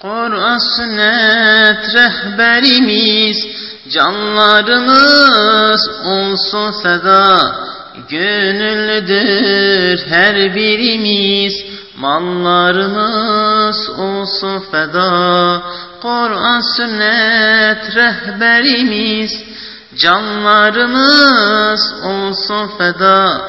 Kur'an sünnet rehberimiz, canlarımız olsun feda. Gönüllüdür her birimiz, mallarımız olsun feda. Kur'an sünnet rehberimiz, canlarımız olsun feda.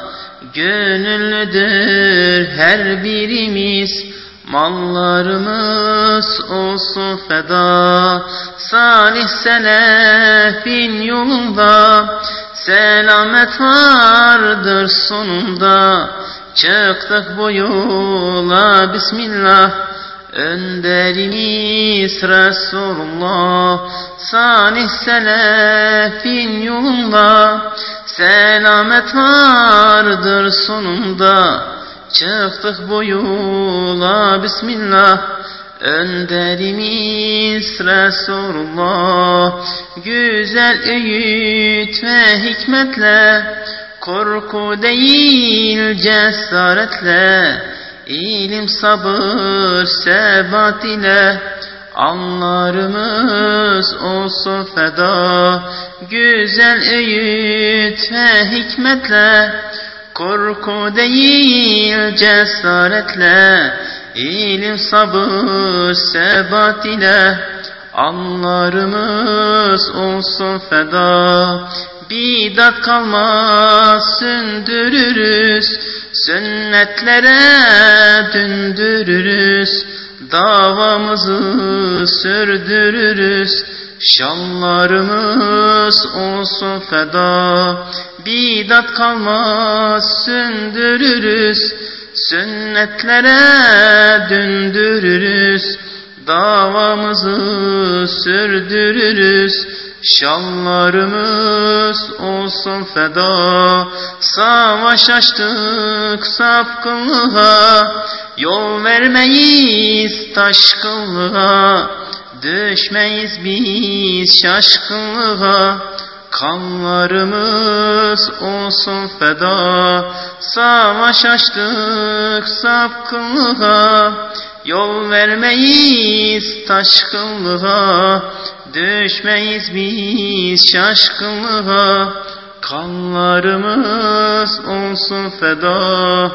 Gönüllüdür her birimiz, Mallarımız olsun feda Salih selefin yolunda. Selamet vardır sonunda Çıktık bu yola Bismillah Önderimiz Resulullah. Salih selefin yolunda Selamet vardır sonunda. Çıktık bu yola Bismillah Önderimiz Resulullah Güzel öğüt ve hikmetle Korku değil cesaretle İlim sabır sebat ile Anlarımız olsun feda. Güzel öğüt ve hikmetle Korku değil cesaretle ilim sabır sebat ile Anlarımız olsun feda. Bidat kalmaz sündürürüz Sünnetlere döndürürüz. Davamızı sürdürürüz Şanlarımız olsun feda. Bidat kalmaz sündürürüz Sünnetlere döndürürüz Davamızı sürdürürüz. Şanlarımız olsun feda Savaş açtık sapkınlığa. Yol vermeyiz taşkınlığa Düşmeyiz biz şaşkınlığa Kanlarımız olsun feda. Savaş açtık sapkınlığa. Yol vermeyiz taşkınlığa. Düşmeyiz biz şaşkınlığa. Kanlarımız olsun feda